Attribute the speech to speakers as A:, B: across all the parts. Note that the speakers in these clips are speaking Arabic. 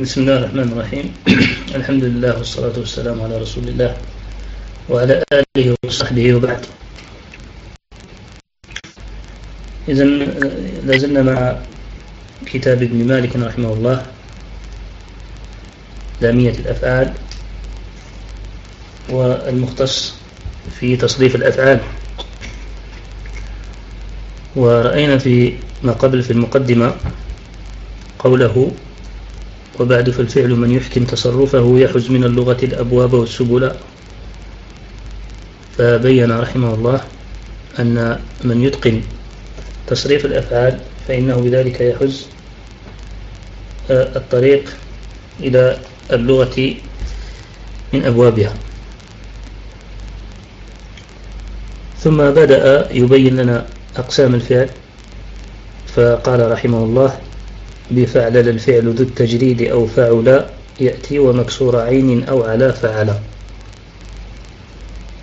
A: بسم الله الرحمن الرحيم الحمد لله والصلاة والسلام على رسول الله وعلى آله وصحبه وبعد إذا لازلنا مع كتاب ابن مالك رحمه الله لامية الأفعال والمختص في تصريف الأفعال ورأينا في ما قبل في المقدمة قوله وبعد فالفعل من يحكم تصرفه يحز من اللغة الأبواب والسبل. فبين رحمه الله أن من يتقن تصريف الأفعال فإنه بذلك يحز آه، الطريق إلى اللغة من أبوابها. ثم بدأ يبين لنا أقسام الفعل فقال رحمه الله بفعل الفعل ذو التجريد أو فعل يأتي ومكسور عين أو على فعل.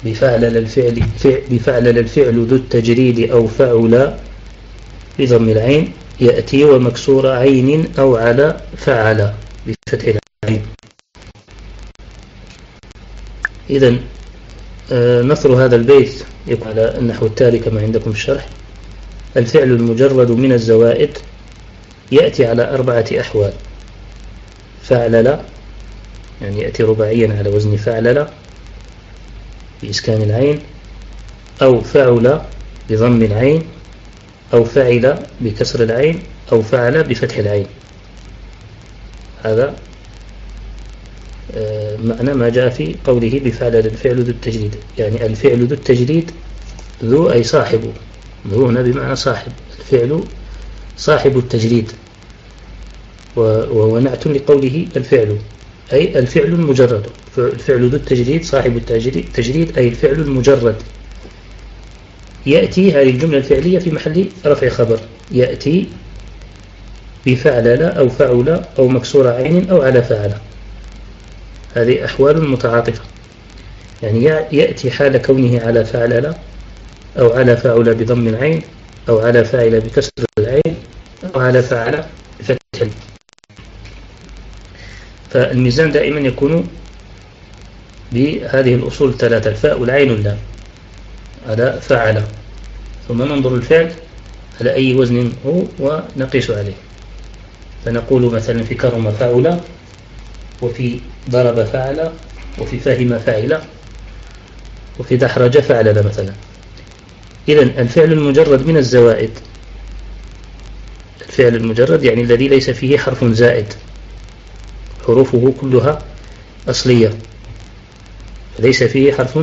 A: بفعل الفعل بفعل الفعل ذو التجريد أو فعل بضم العين يأتي ومكسور عين أو على فعل بفتح العين. إذا آه، نصر هذا البيت يكون على النحو التالي كما عندكم الشرح. الفعل المجرد من الزوائد يأتي على أربعة أحوال. فعلل يعني يأتي رباعيا على وزن فعلل بإسكان العين أو فعل بضم العين أو فعل بكسر العين أو فعل بفتح العين. هذا آه، معنى ما جاء في قوله بفعل الفعل ذو التجريد يعني الفعل ذو التجريد ذو أي صاحب. ذو هنا بمعنى صاحب. الفعل صاحب التجريد. وهو نعت لقوله الفعل أي الفعل المجرد. الفعل ذو التجريد صاحب التجريد أي الفعل المجرد. يأتي هذه الجملة الفعلية في محل رفع خبر. يأتي بفعل أو فعل أو مكسور عين أو على فعل. هذه أحوال متعاطفة. يعني يأتي حال كونه على فعل أو على فعل بضم العين أو على فاعل بكسر العين أو على فعل بفتح فالميزان دائما يكون بهذه الأصول الثلاثة الفاء والعين واللام. على فعل. ثم ننظر الفعل على أي وزن هو ونقيس عليه. فنقول مثلا في كرم فعل وفي ضرب فعل وفي فهم فعل وفي دحرج فعل مثلا. إذا الفعل المجرد من الزوائد الفعل المجرد يعني الذي ليس فيه حرف زائد. حروفه كلها أصلية. ليس فيه حرف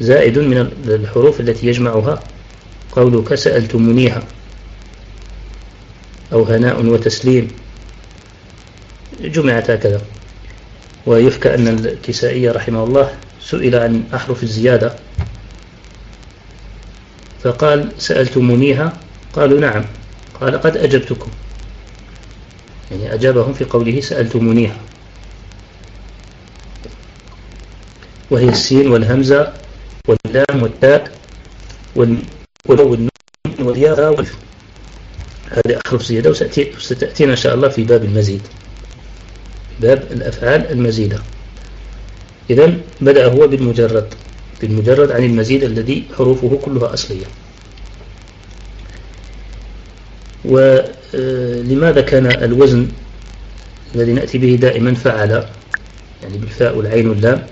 A: زائد من الحروف التي يجمعها. قولك سألتمنيها أو هناء وتسليم. جمعت هكذا. ويحكى أن الكسائي رحمه الله سئل عن أحرف الزيادة. فقال سألتمونيها؟ قالوا نعم. قال قد أجبتكم. يعني أجابهم في قوله سألتمونيها. وهي السين والهمزة واللام والتاء والنون والياء هذه أحرف زيادة وستأتينا إن شاء الله في باب المزيد. باب الأفعال المزيدة. إذا بدأ هو بالمجرد. بالمجرد عن المزيد الذي حروفه كلها أصلية. ولماذا كان الوزن الذي نأتي به دائما فعل يعني بالفاء والعين واللام.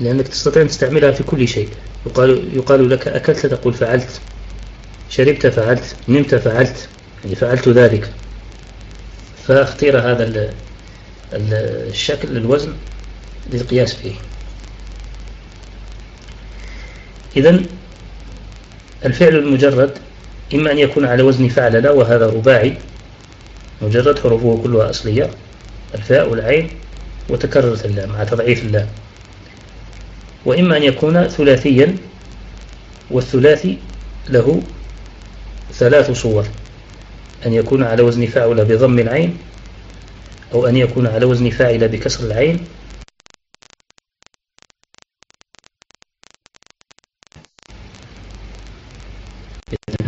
A: لأنك تستطيع أن تستعملها في كل شيء. يقال, يقال لك أكلت تقول فعلت. شربت فعلت. نمت فعلت. يعني فعلت ذلك. فاختير هذا الشكل الوزن للقياس فيه. إذا الفعل المجرد إما أن يكون على وزن فعل لا وهذا رباعي. مجرد حروفه كلها أصلية. الفاء والعين وتكررت اللام مع تضعيف اللام. وإما أن يكون ثلاثيا والثلاثي له ثلاث صور. أن يكون على وزن فاعل بضم العين أو أن يكون على وزن فاعل بكسر العين.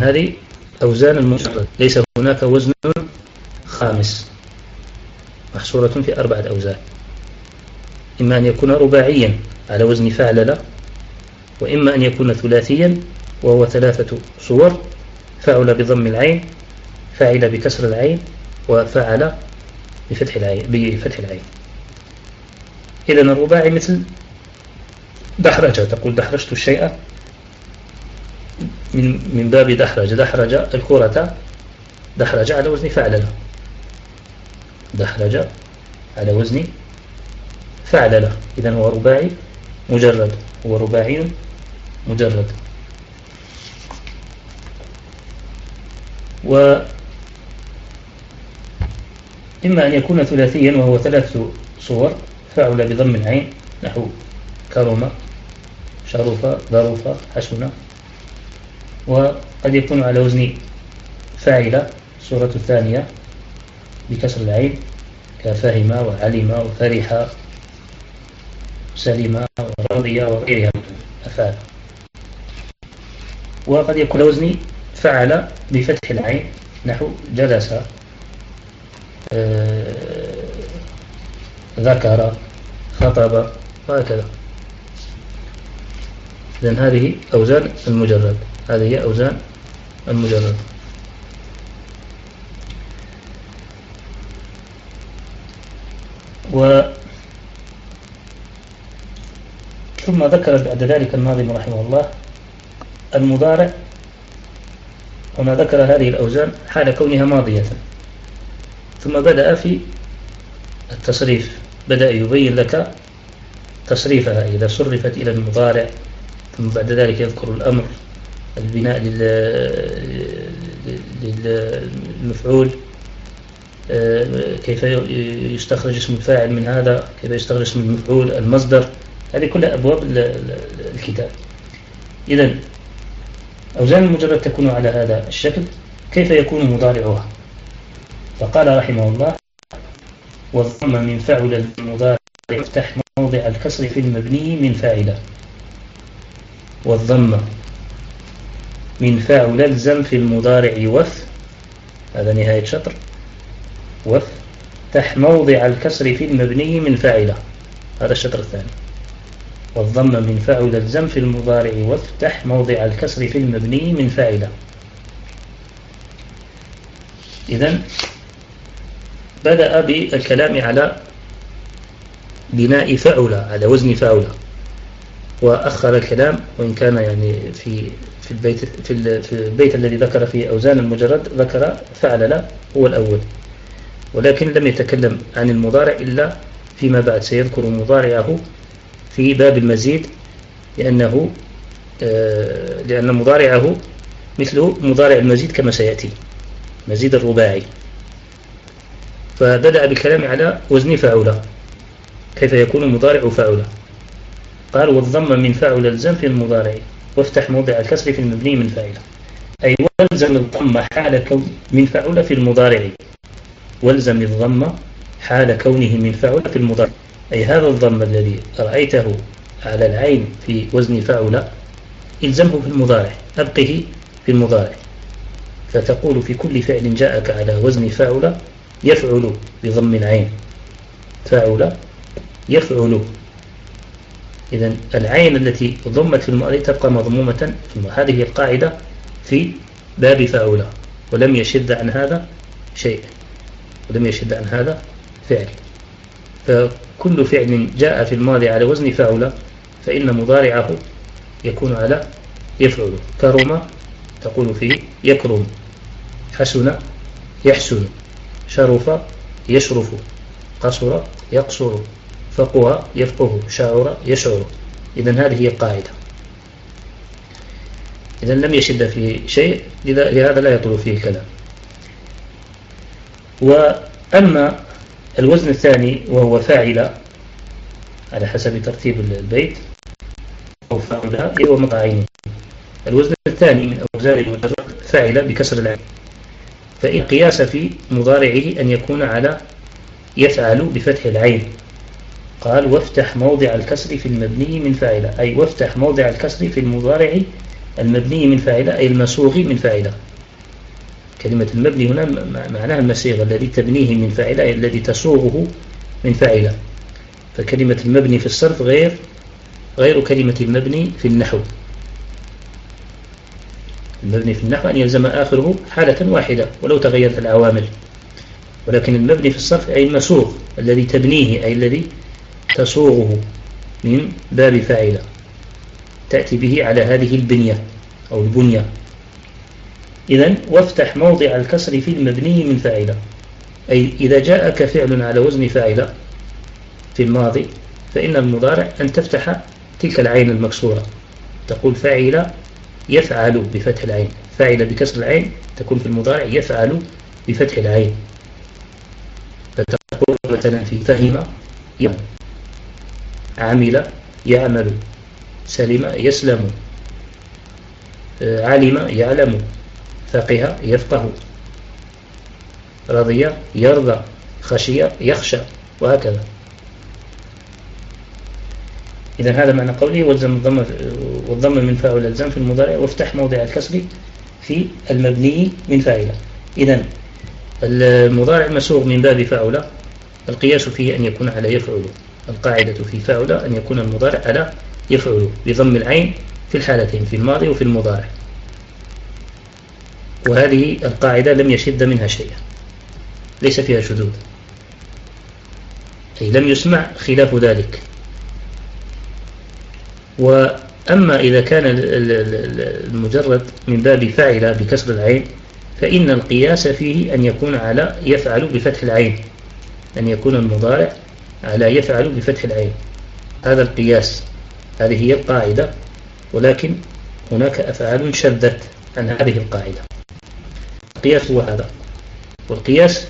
A: هذه أوزان المجرد ليس هناك وزن خامس. محصورة في أربعة أوزان. إما أن يكون رباعيا على وزن فعلل وإما أن يكون ثلاثيا وهو ثلاثة صور. فعل بضم العين فعل بكسر العين وفعل بفتح العين بفتح العين. إذا الرباعي مثل دحرجة تقول دحرجت الشيء من من باب دحرج. دحرج الكرة دحرج على وزن فعلل دحرج على وزن فعلل إذا هو رباعي مجرد. هو رباعي مجرد. و إما أن يكون ثلاثيا وهو ثلاث صور فعل بضم العين نحو كرم شرف ظرف حسن وقد يكون على وزن فاعل صورة الثانية بكسر العين كفهم وعلم وفرح سلم ورضي وغيرها. من أفعال وقد يكون وزن فعل بفتح العين نحو جلس آه، ذكر خطب وهكذا. إذن هذه أوزان المجرد. هذه هي أوزان المجرد. و ثم ذكر بعد ذلك الناظم رحمه الله المضارع. وما ذكر هذه الأوزان حال كونها ماضية. ثم بدأ في التصريف بدأ يبين لك تصريفها إذا صرفت إلى المضارع ثم بعد ذلك يذكر الأمر. البناء للمفعول. آه، كيف يستخرج اسم الفاعل من هذا؟ كيف يستخرج اسم المفعول؟ المصدر. هذه كلها أبواب الكتاب. إذا أوزان المجرد تكون على هذا الشكل. كيف يكون مضارعها؟ فقال رحمه الله والضم من فعل المضارع يفتح موضع الكسر في المبني من فاعله. والضم من فاعل الزم في المضارع وف هذا نهاية شطر. وف تح موضع الكسر في المبني من فاعله هذا الشطر الثاني. والضم من فاعل الزم في المضارع وافتح موضع الكسر في المبني من فاعله إذن بدأ بالكلام على بناء فعل على وزن فعل وأخر الكلام وإن كان يعني في في البيت في, في البيت الذي ذكر فيه أوزان المجرد ذكر فعل لا هو الأول. ولكن لم يتكلم عن المضارع إلا فيما بعد سيذكر مضارعه في باب المزيد لأنه آه، لأن مضارعه مثل مضارع المزيد كما سيأتي مزيد الرباعي. فبدأ بالكلام على وزن فعولة كيف يكون مضارع فعولة قال والضم من فعل الزم في المضارع. وافتح موضع الكسر في المبني من فاعله أي والزم الضم حال كون من فعل في المضارع. والزم الضم حال كونه من فعل في المضارع. أي هذا الضم الذي رأيته على العين في وزن فعل إلزمه في المضارع أبقه في المضارع. فتقول في كل فعل جاءك على وزن فعل يفعل بضم العين. فعل يفعل إذا العين التي ضمت في المؤلف تبقى مضمومة هذه القاعدة في باب فعل ولم يشد عن هذا شيء ولم يشد عن هذا فعل. فكل فعل جاء في الماضي على وزن فعل فإن مضارعه يكون على يفعل كرم تقول فيه يكرم حسن يحسن شرف يشرف قصر يقصر. فقه يفقه شعر يشعر. إذا هذه هي القاعدة. إذا لم يشد في شيء لهذا لا يطول فيه الكلام. وأما الوزن الثاني وهو فاعل على حسب ترتيب البيت أو فاعل هو مقاعين الوزن الثاني من أوزان المجرد فاعل بكسر العين. فإن قياس في مضارعه أن يكون على يفعل بفتح العين. قال وافتح موضع الكسر في المبني من فاعله. أي وافتح موضع الكسر في المضارع المبني من فاعله أي المسوغ من فاعله. كلمة المبني هنا معناها المسيغ الذي تبنيه من فاعلة الذي تسوغه من فاعلة. فكلمة المبني في الصرف غير غير كلمة المبني في النحو. المبني في النحو أن يلزم آخره حالة واحدة ولو تغيرت العوامل. ولكن المبني في الصرف أي المسوغ الذي تبنيه أي الذي تسوغه من باب فاعلة تأتي به على هذه البنية أو البنية. إذا وافتح موضع الكسر في المبني من فاعلة أي إذا جاءك فعل على وزن فاعلة في الماضي فإن المضارع أن تفتح تلك العين المكسورة. تقول فاعل يفعل بفتح العين. فاعل بكسر العين تكون في المضارع يفعل بفتح العين. فتقول مثلا في فهم يعمل عمل يعمل سلم يسلم. علم يعلم. فقه يفقه. رضي يرضى. خشي يخشى. وهكذا. إذا هذا معنى قوله والزم الضم والضم من فاعل الألزام في المضارع وافتح موضع الكسر في المبني من فاعله إذا المضارع مسوغ من باب فاعل. القياس فيه أن يكون على يفعل القاعدة في فاعل أن يكون المضارع على يفعل بضم العين في الحالتين في الماضي وفي المضارع. وهذه القاعدة لم يشد منها شيئا ليس فيها شذوذ. أي لم يسمع خلاف ذلك. وأما إذا كان المجرد من باب فعل بكسر العين فإن القياس فيه أن يكون على يفعل بفتح العين أن يكون المضارع على يفعل بفتح العين. هذا القياس هذه هي القاعدة ولكن هناك أفعال شذت عن هذه القاعدة. القياس هو هذا. والقياس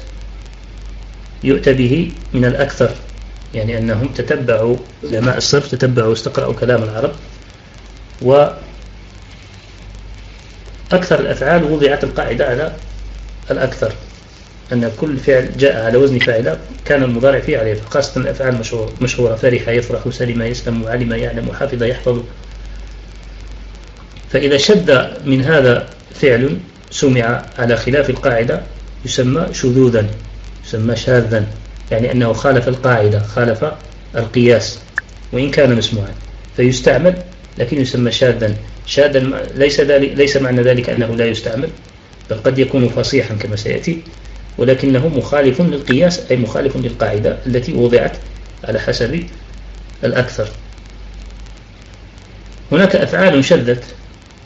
A: يؤتى به من الأكثر يعني أنهم تتبعوا علماء الصرف تتبعوا واستقرأوا كلام العرب وأكثر الأفعال وضعت القاعدة على الأكثر. أن كل فعل جاء على وزن فاعل كان المضارع فيه عليه خاصة الأفعال مشهورة, فرح يفرح سلم يسلم وعلم يعلم وحفظ يحفظ. فإذا شد من هذا فعل سمع على خلاف القاعدة يسمى شذوذا يسمى شاذا يعني أنه خالف القاعدة خالف القياس وإن كان مسموعا. فيستعمل لكن يسمى شاذا. شاذا ليس, ليس معنى ذلك أنه لا يستعمل بل قد يكون فصيحا كما سيأتي. ولكنه مخالف للقياس أي مخالف للقاعدة التي وضعت على حسب الأكثر. هناك أفعال شذت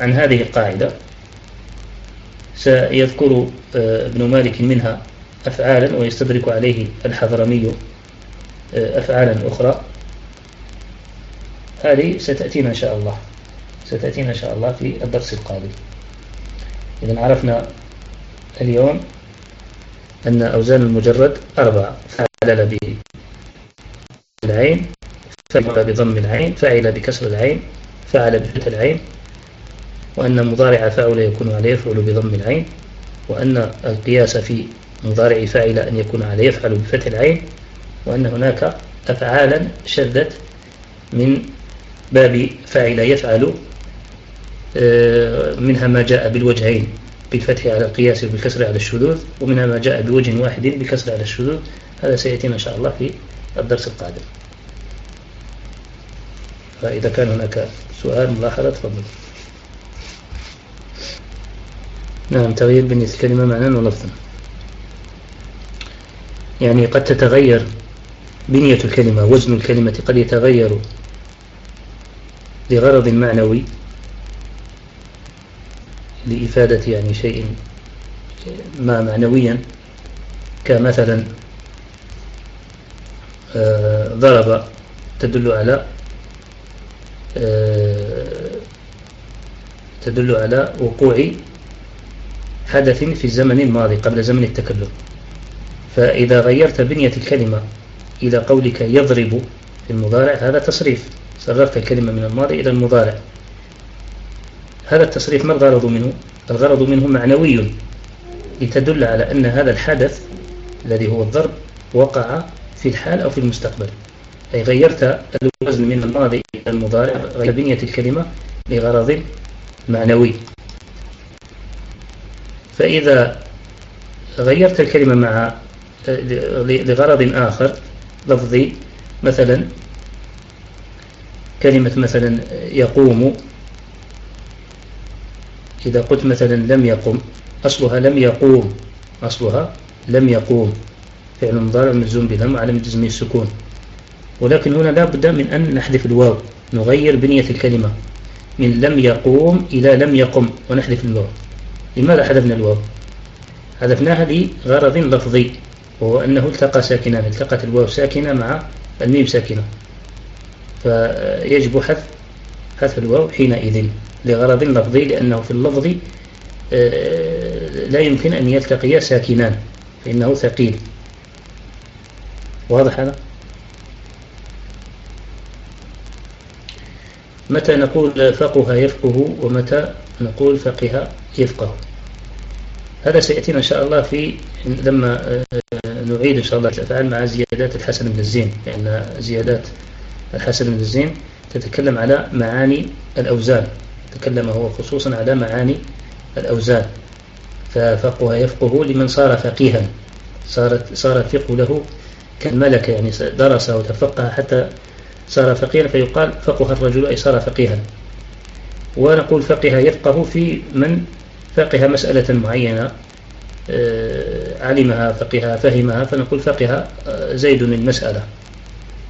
A: عن هذه القاعدة. سيذكر آه، ابن مالك منها أفعالا ويستدرك عليه الحضرمي آه، أفعالا أخرى. هذه ستأتينا إن شاء الله. ستأتينا إن شاء الله في الدرس القادم. إذا عرفنا اليوم أن أوزان المجرد أربعة. فعل به العين فعل بضم العين فعل بكسر العين فعل بفتح العين. وأن مضارع فاعل يكون عليه يفعل بضم العين. وأن القياس في مضارع فاعل أن يكون على يفعل بفتح العين. وأن هناك أفعالا شدت من باب فاعل يفعل آه، منها ما جاء بالوجهين. بالفتح على القياس وبالكسر على الشذوذ ومنها ما جاء بوجه واحد بالكسر على الشذوذ. هذا سيأتينا إن شاء الله في الدرس القادم. فإذا كان هناك سؤال ملاحظة تفضل. نعم تغيير بالنسبة الكلمة معنى ولفظا يعني قد تتغير بنية الكلمة وزن الكلمة قد يتغير لغرض معنوي. لإفادة يعني شيء ما معنويا كمثلا آه، ضرب تدل على آه، تدل على وقوع حدث في الزمن الماضي قبل زمن التكلم. فإذا غيرت بنية الكلمة إلى قولك يضرب في المضارع هذا تصريف. صرفت الكلمة من الماضي إلى المضارع. هذا التصريف ما الغرض منه؟ الغرض منه معنوي لتدل على أن هذا الحدث الذي هو الضرب وقع في الحال أو في المستقبل. أي غيرت الوزن من الماضي إلى المضارع غير بنية الكلمة لغرض معنوي. فإذا غيرت الكلمة مع لغرض آخر لفظي مثلا كلمة مثلا يقوم إذا قلت مثلا لم يقم أصلها لم يقوم. أصلها لم يقوم. فعل مضارع مجزوم بلم على جزم السكون. ولكن هنا لا بد من أن نحذف الواو نغير بنية الكلمة. من لم يقوم إلى لم يقم ونحذف الواو. لماذا حذفنا الواو؟ حذفناها لغرض لفظي وهو أنه التقى ساكنان التقت الواو ساكنة مع الميم ساكنة. فيجب حذف حذف الواو حينئذ. لغرض لفظي لأنه في اللفظ آه، لا يمكن أن يلتقيا ساكنان فإنه ثقيل. واضح هذا؟ متى نقول فقه يفقه ومتى نقول فقه يفقه؟ هذا سيأتينا إن شاء الله في لما آه، نعيد إن شاء الله الأفعال مع زيادات الحسن بن الزين لأن زيادات الحسن بن الزين تتكلم على معاني الأوزان. تكلم هو خصوصا على معاني الأوزان. ففقه يفقه لمن صار فقيها. صارت صار الفقه له كالملكة يعني درس وتفقه حتى صار فقيها فيقال فقه الرجل أي صار فقيها. ونقول فقه يفقه في من فقه مسألة معينة آه، علمها فقها فهمها فنقول فقه آه، زيد المسألة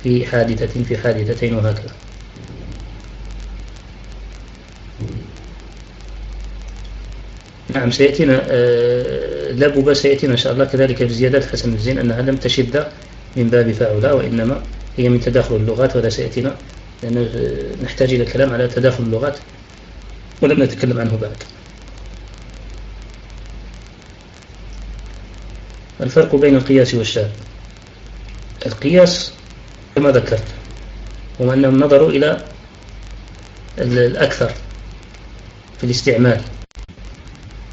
A: في حادثة في حادثتين وهكذا. نعم سيأتينا آه، لابوبا سيأتينا إن شاء الله. كذلك بزيادات حسن الزين أنها لم تشد من باب فاعلا وإنما هي من تداخل اللغات وهذا سيأتينا لأن نحتاج إلى الكلام على تداخل اللغات ولم نتكلم عنه بعد. الفرق بين القياس والشاذ. القياس كما ذكرت هم أنهم نظروا إلى الأكثر في الاستعمال.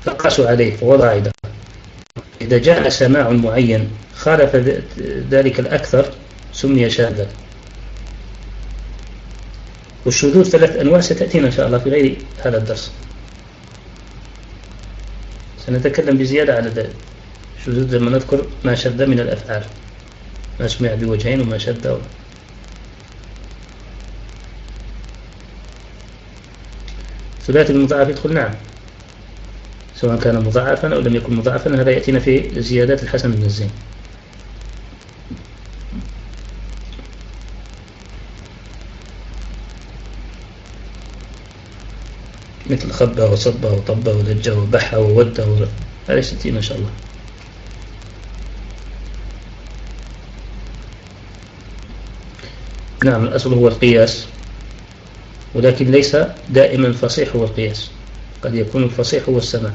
A: فقاسوا عليه ووضع عيدا إذا جاء سماع معين خالف ذلك الأكثر سمي شاذا. والشذوذ ثلاث أنواع ستأتينا إن شاء الله في غير هذا الدرس. سنتكلم بزيادة على ذلك. شذوذ لما نذكر ما شذ من الأفعال. ما سمع بوجهين وما شذ. ثلاثي المضاعف يدخل نعم. سواء كان مضاعفا أو لم يكن مضاعفا هذا يأتينا في زيادات الحسن بن الزين. مثل خبه وصبه وطبه ودجه وبحه ووده هذا يأتينا إن شاء الله. نعم الأصل هو القياس ولكن ليس دائما الفصيح هو القياس. قد يكون الفصيح هو السماع.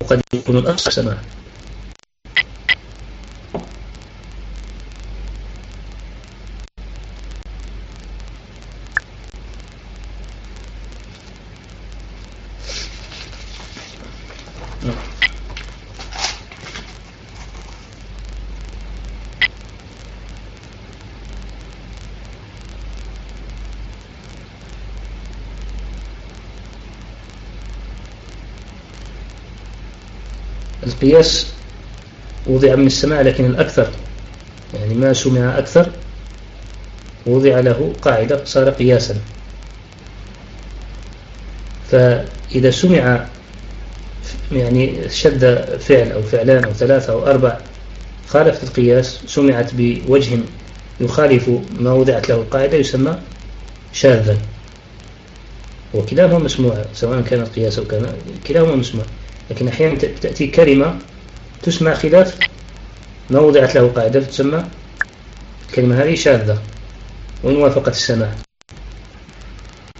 A: وقد يكون الأصل سماع القياس وضع من السماع لكن الأكثر يعني ما سمع أكثر وضع له قاعدة صار قياسا. فإذا سمع يعني شد فعل أو فعلان أو ثلاثة أو أربع خالفت القياس سمعت بوجه يخالف ما وضعت له القاعدة يسمى شاذا. وكلاهما مسموع سواء كان القياس أو كان كلاهما مسموع. لكن أحيانا تأتي كلمة تسمع خلاف ما وضعت له قاعدة تسمى الكلمة هذه شاذة وإن وافقت السماع.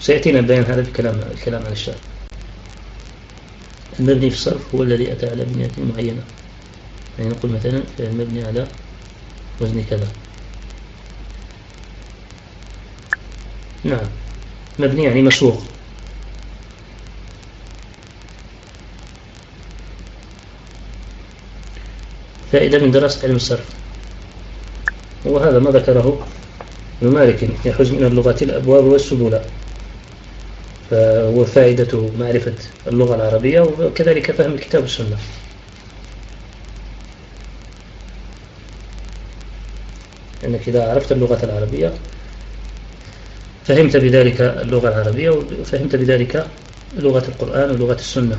A: سيأتينا بيان هذا الكلام الكلام عن الشاذ. المبني في الصرف هو الذي أتى على بنية معينة. يعني نقول مثلا المبني على وزن كذا. نعم. مبني يعني مسوق فائدة من دراسة علم الصرف. وهذا ما ذكره ابن مالك يحوز من اللغات الأبواب والسبل. فهو معرفة اللغة العربية وكذلك فهم الكتاب والسنة. أنك إذا عرفت اللغة العربية فهمت بذلك اللغة العربية وفهمت بذلك لغة القرآن ولغة السنة.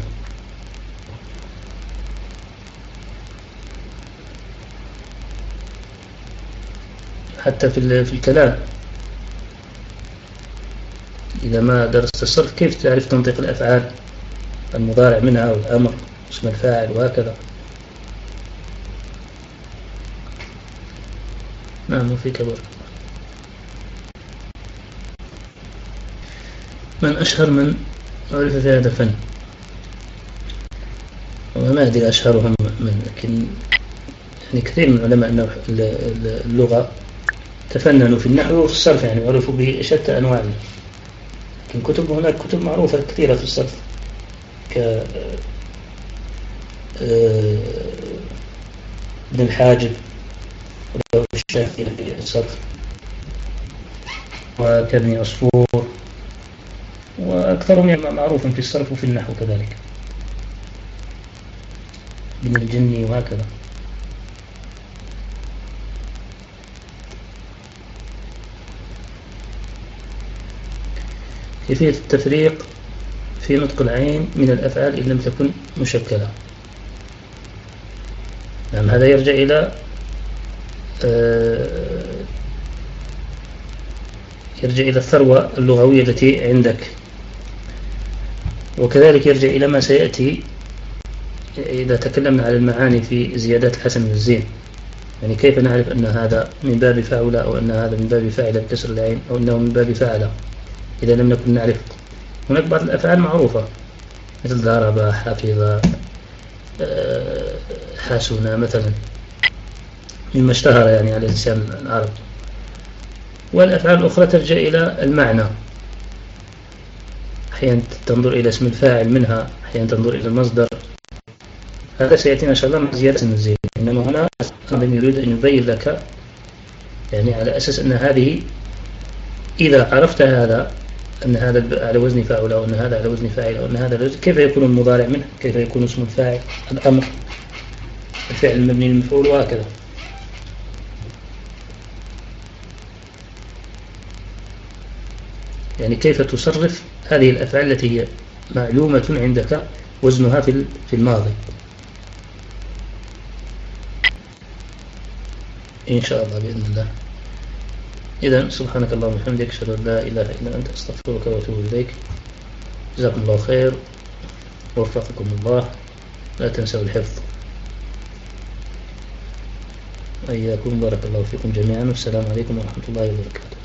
A: حتى في في الكلام. إذا ما درست الصرف كيف تعرف تنطق الأفعال المضارع منها والأمر اسم الفاعل وهكذا. نعم وفي كبر. من أشهر من عرف في هذا الفن؟ وما أدري أشهرهم من لكن يعني كثير من علماء اللغة تفننوا في النحو وفي الصرف يعني عرفوا بشتى أنواعه. لكن كتب هناك كتب معروفة كثيرة في الصرف ك آه، ابن الحاجب الشافعي في الصرف وكابن عصفور وأكثرهم يعني معروف في الصرف وفي النحو كذلك. من الجني وهكذا. كيفية التفريق في نطق العين من الأفعال إن لم تكن مشكلة. نعم هذا يرجع إلى آه، يرجع إلى الثروة اللغوية التي عندك. وكذلك يرجع إلى ما سيأتي إذا تكلمنا على المعاني في زيادات الحسن والزين. يعني كيف نعرف أن هذا من باب فعل أو أن هذا من باب فاعل بكسر العين أو أنه من باب فعل إذا لم نكن نعرف. هناك بعض الأفعال معروفة مثل ضرب حفظ آه، حاسونا مثلا. مما اشتهر يعني على لسان العرب والأفعال الأخرى ترجع إلى المعنى. أحيانا تنظر إلى اسم الفاعل منها أحيانا تنظر إلى المصدر. هذا سيأتينا إن شاء الله مع زيادة النزيل. إنما هنا من يريد أن يبين لك يعني على أساس أن هذه إذا عرفت هذا أن هذا على وزن فاعل أو أن هذا على وزن فاعل أو أن هذا على وزن كيف يكون المضارع منه؟ كيف يكون اسم الفاعل؟ الأمر. الفعل المبني للمفعول وهكذا. يعني كيف تصرف هذه الأفعال التي هي معلومة عندك وزنها في الماضي؟ إن شاء الله بإذن الله. إذا سبحانك اللهم وبحمدك أشهد أن لا إله إلا أنت أستغفرك وأتوب إليك. جزاكم الله خير. ووفقكم الله. لا تنسوا الحفظ. أياكم. بارك الله فيكم جميعا. والسلام عليكم ورحمة الله وبركاته.